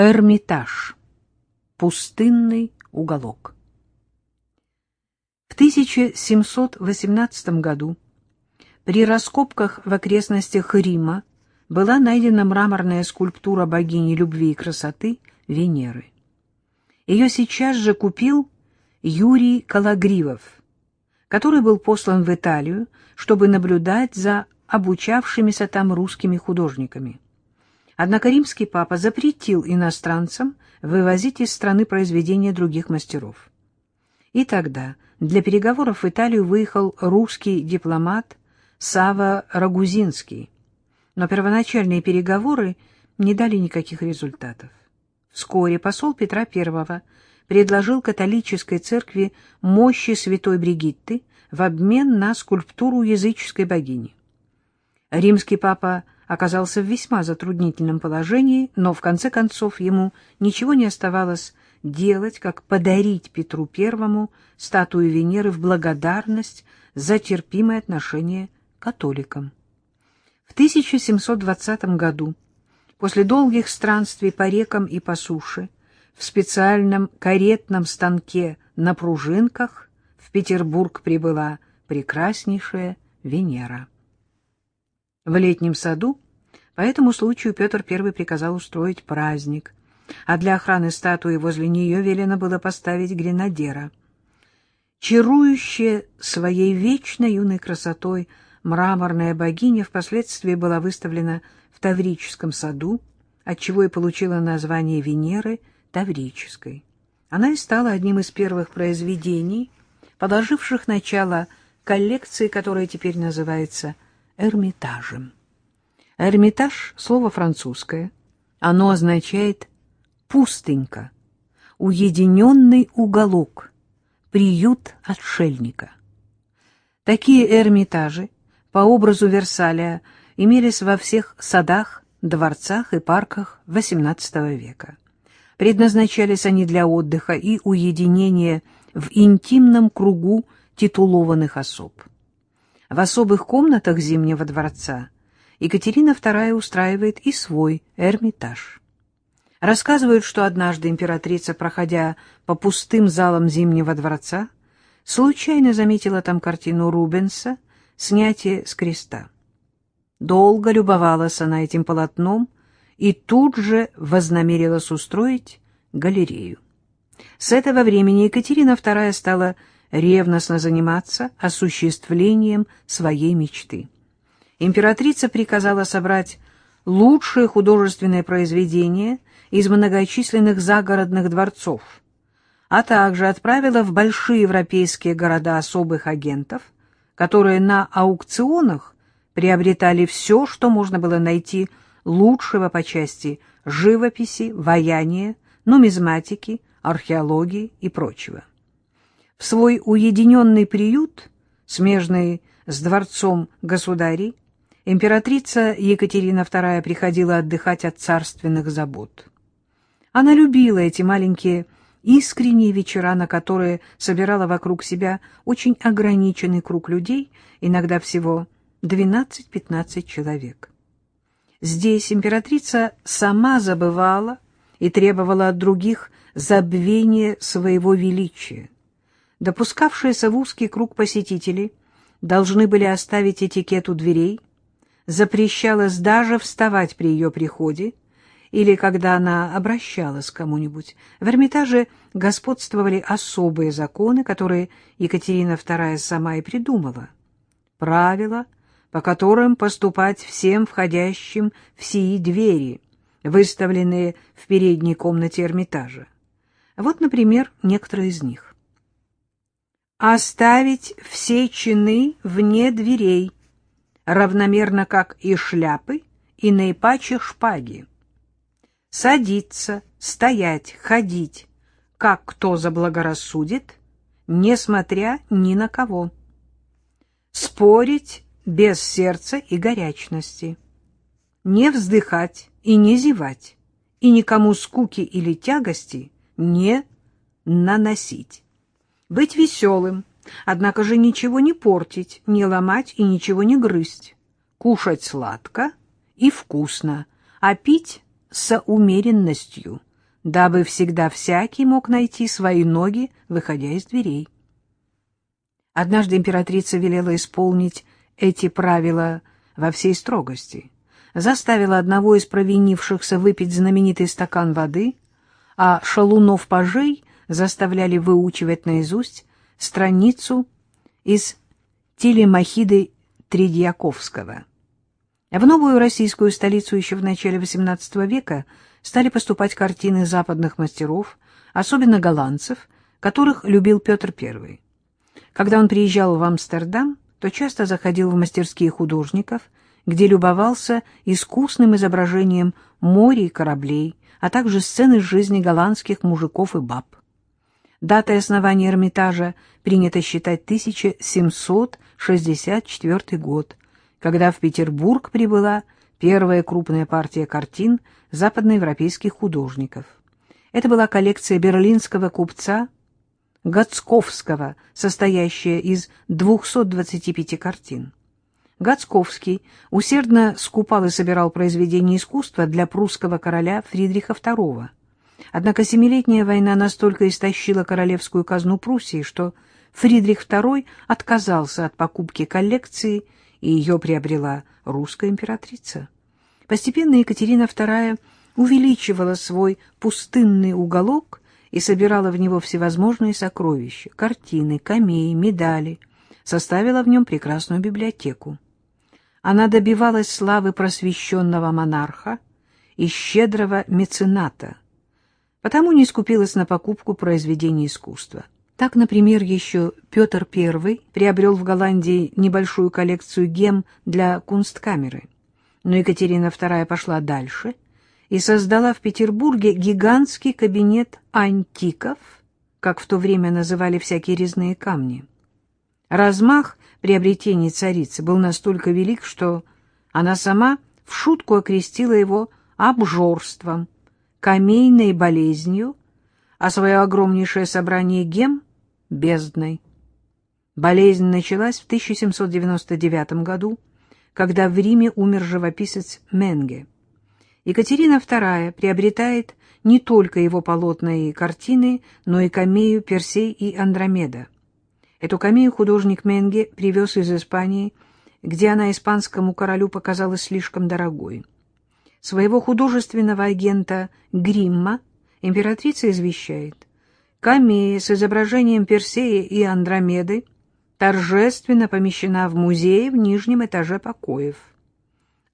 Эрмитаж. Пустынный уголок. В 1718 году при раскопках в окрестностях Рима была найдена мраморная скульптура богини любви и красоты Венеры. Ее сейчас же купил Юрий Калагривов, который был послан в Италию, чтобы наблюдать за обучавшимися там русскими художниками. Однако римский папа запретил иностранцам вывозить из страны произведения других мастеров. И тогда для переговоров в Италию выехал русский дипломат Сава Рагузинский, но первоначальные переговоры не дали никаких результатов. Вскоре посол Петра I предложил католической церкви мощи святой Бригитты в обмен на скульптуру языческой богини. Римский папа оказался в весьма затруднительном положении, но в конце концов ему ничего не оставалось делать, как подарить Петру Первому статую Венеры в благодарность за терпимое отношение к католикам. В 1720 году, после долгих странствий по рекам и по суше, в специальном каретном станке на пружинках в Петербург прибыла прекраснейшая Венера. В летнем саду по этому случаю Петр I приказал устроить праздник, а для охраны статуи возле нее велено было поставить гренадера. Чарующая своей вечно юной красотой мраморная богиня впоследствии была выставлена в Таврическом саду, отчего и получила название Венеры Таврической. Она и стала одним из первых произведений, положивших начало коллекции, которая теперь называется «Венера». Эрмитажем. Эрмитаж — слово французское. Оно означает «пустынька», «уединенный уголок», «приют отшельника». Такие эрмитажи, по образу Версаля, имелись во всех садах, дворцах и парках XVIII века. Предназначались они для отдыха и уединения в интимном кругу титулованных особ. В особых комнатах Зимнего дворца Екатерина II устраивает и свой Эрмитаж. Рассказывают, что однажды императрица, проходя по пустым залам Зимнего дворца, случайно заметила там картину Рубенса «Снятие с креста». Долго любовалась она этим полотном и тут же вознамерилась устроить галерею. С этого времени Екатерина II стала ревностно заниматься осуществлением своей мечты. Императрица приказала собрать лучшие художественные произведения из многочисленных загородных дворцов, а также отправила в большие европейские города особых агентов, которые на аукционах приобретали все, что можно было найти лучшего по части живописи, ваяния, нумизматики, археологии и прочего. В свой уединенный приют, смежный с дворцом государей, императрица Екатерина II приходила отдыхать от царственных забот. Она любила эти маленькие искренние вечера, на которые собирала вокруг себя очень ограниченный круг людей, иногда всего 12-15 человек. Здесь императрица сама забывала и требовала от других забвения своего величия допускавшиеся в узкий круг посетителей должны были оставить этикет у дверей, запрещалось даже вставать при ее приходе или когда она обращалась к кому-нибудь. В Эрмитаже господствовали особые законы, которые Екатерина II сама и придумала. Правила, по которым поступать всем входящим в сии двери, выставленные в передней комнате Эрмитажа. Вот, например, некоторые из них оставить все чины вне дверей, равномерно как и шляпы, и наипаче шпаги. Садиться, стоять, ходить, как кто заблагорассудит, несмотря ни на кого. Спорить без сердца и горячности. Не вздыхать и не зевать, и никому скуки или тягости не наносить быть веселым, однако же ничего не портить, не ломать и ничего не грызть, кушать сладко и вкусно, а пить с умеренностью, дабы всегда всякий мог найти свои ноги, выходя из дверей. Однажды императрица велела исполнить эти правила во всей строгости, заставила одного из провинившихся выпить знаменитый стакан воды, а шалунов-пажей заставляли выучивать наизусть страницу из телемахиды Тредьяковского. В новую российскую столицу еще в начале XVIII века стали поступать картины западных мастеров, особенно голландцев, которых любил Петр I. Когда он приезжал в Амстердам, то часто заходил в мастерские художников, где любовался искусным изображением моря и кораблей, а также сцены жизни голландских мужиков и баб. Датой основания Эрмитажа принято считать 1764 год, когда в Петербург прибыла первая крупная партия картин западноевропейских художников. Это была коллекция берлинского купца Гацковского, состоящая из 225 картин. Гацковский усердно скупал и собирал произведения искусства для прусского короля Фридриха II. Однако Семилетняя война настолько истощила королевскую казну Пруссии, что Фридрих II отказался от покупки коллекции и ее приобрела русская императрица. Постепенно Екатерина II увеличивала свой пустынный уголок и собирала в него всевозможные сокровища, картины, камеи, медали, составила в нем прекрасную библиотеку. Она добивалась славы просвещенного монарха и щедрого мецената, потому не скупилась на покупку произведений искусства. Так, например, еще Петр I приобрел в Голландии небольшую коллекцию гем для кунсткамеры. Но Екатерина II пошла дальше и создала в Петербурге гигантский кабинет антиков, как в то время называли всякие резные камни. Размах приобретений царицы был настолько велик, что она сама в шутку окрестила его обжорством, камейной болезнью, а свое огромнейшее собрание гем бездной. Болезнь началась в 1799 году, когда в Риме умер живописец Менге. Екатерина II приобретает не только его полотна и картины, но и камею «Персей и Андромеда». Эту камею художник Менге привез из Испании, где она испанскому королю показалась слишком дорогой. Своего художественного агента Гримма императрица извещает. Камея с изображением Персея и Андромеды торжественно помещена в музее в нижнем этаже покоев.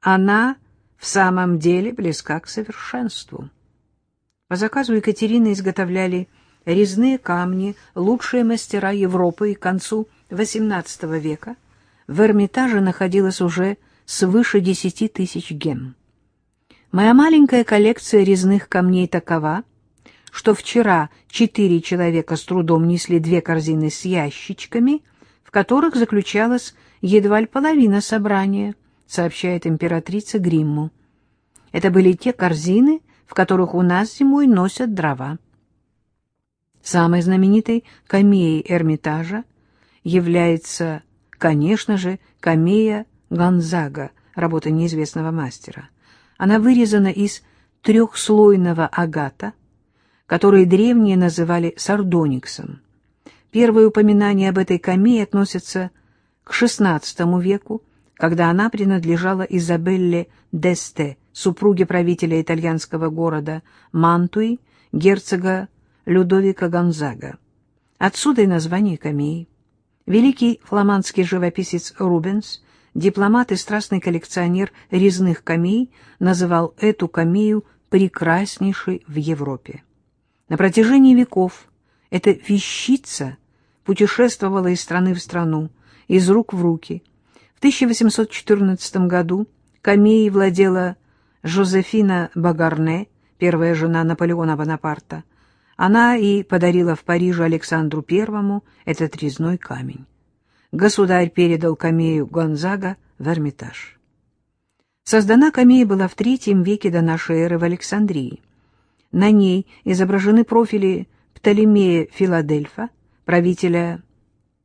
Она в самом деле близка к совершенству. По заказу Екатерины изготовляли резные камни лучшие мастера Европы и к концу XVIII века в Эрмитаже находилось уже свыше десяти тысяч гем. Моя маленькая коллекция резных камней такова, что вчера четыре человека с трудом несли две корзины с ящичками, в которых заключалась едва ли половина собрания, сообщает императрица Гримму. Это были те корзины, в которых у нас зимой носят дрова. Самой знаменитой камеей Эрмитажа является, конечно же, камея Гонзага, работа неизвестного мастера. Она вырезана из трехслойного агата, который древние называли сардониксом. Первое упоминание об этой камее относится к XVI веку, когда она принадлежала Изабелле Десте, супруге правителя итальянского города Мантуи, герцога Людовика Гонзага. Отсюда и название камеи. Великий фламандский живописец Рубенс, дипломат и страстный коллекционер резных камей, называл эту камею прекраснейшей в Европе. На протяжении веков эта вещица путешествовала из страны в страну, из рук в руки. В 1814 году камеей владела Жозефина Багарне, первая жена Наполеона Бонапарта. Она и подарила в Париже Александру Первому этот резной камень. Государь передал камею Гонзага в Эрмитаж. Создана камея была в третьем веке до нашей эры в Александрии. На ней изображены профили Птолемея Филадельфа, правителя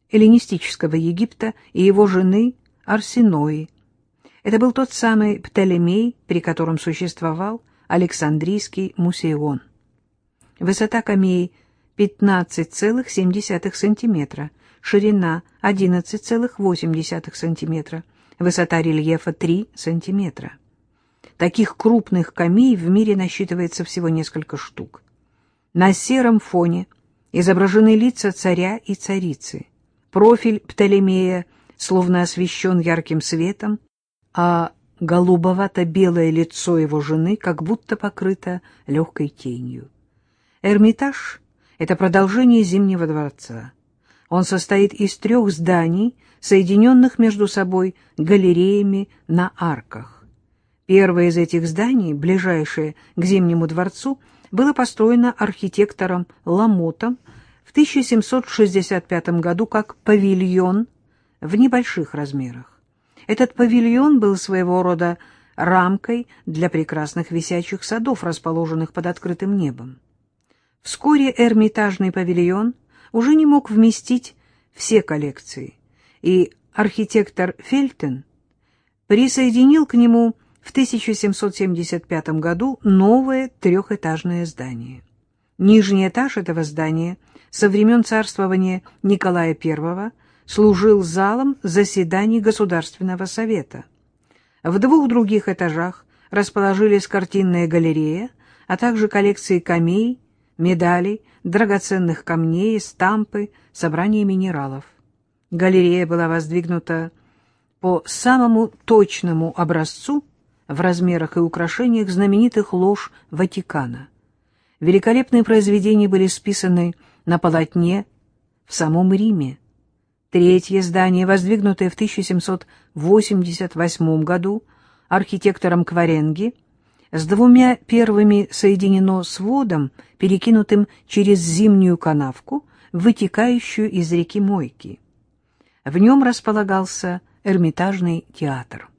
эллинистического Египта, и его жены Арсенои. Это был тот самый Птолемей, при котором существовал Александрийский Мусейон. Высота камеи 15,7 см, ширина 11,8 см, высота рельефа 3 см. Таких крупных камей в мире насчитывается всего несколько штук. На сером фоне изображены лица царя и царицы. Профиль Птолемея словно освещен ярким светом, а голубовато-белое лицо его жены как будто покрыто легкой тенью. Эрмитаж — это продолжение Зимнего дворца. Он состоит из трех зданий, соединенных между собой галереями на арках. Первое из этих зданий, ближайшее к Зимнему дворцу, было построено архитектором Ламотом в 1765 году как павильон в небольших размерах. Этот павильон был своего рода рамкой для прекрасных висячих садов, расположенных под открытым небом. Вскоре Эрмитажный павильон уже не мог вместить все коллекции, и архитектор Фельтен присоединил к нему в 1775 году новое трехэтажное здание. Нижний этаж этого здания со времен царствования Николая I служил залом заседаний Государственного совета. В двух других этажах расположились картинная галерея, а также коллекции камей, медалей, драгоценных камней, стампы, собрания минералов. Галерея была воздвигнута по самому точному образцу в размерах и украшениях знаменитых лож Ватикана. Великолепные произведения были списаны на полотне в самом Риме. Третье здание, воздвигнутое в 1788 году архитектором Кваренги, с двумя первыми соединено сводом, перекинутым через зимнюю канавку, вытекающую из реки Мойки. В нем располагался Эрмитажный театр.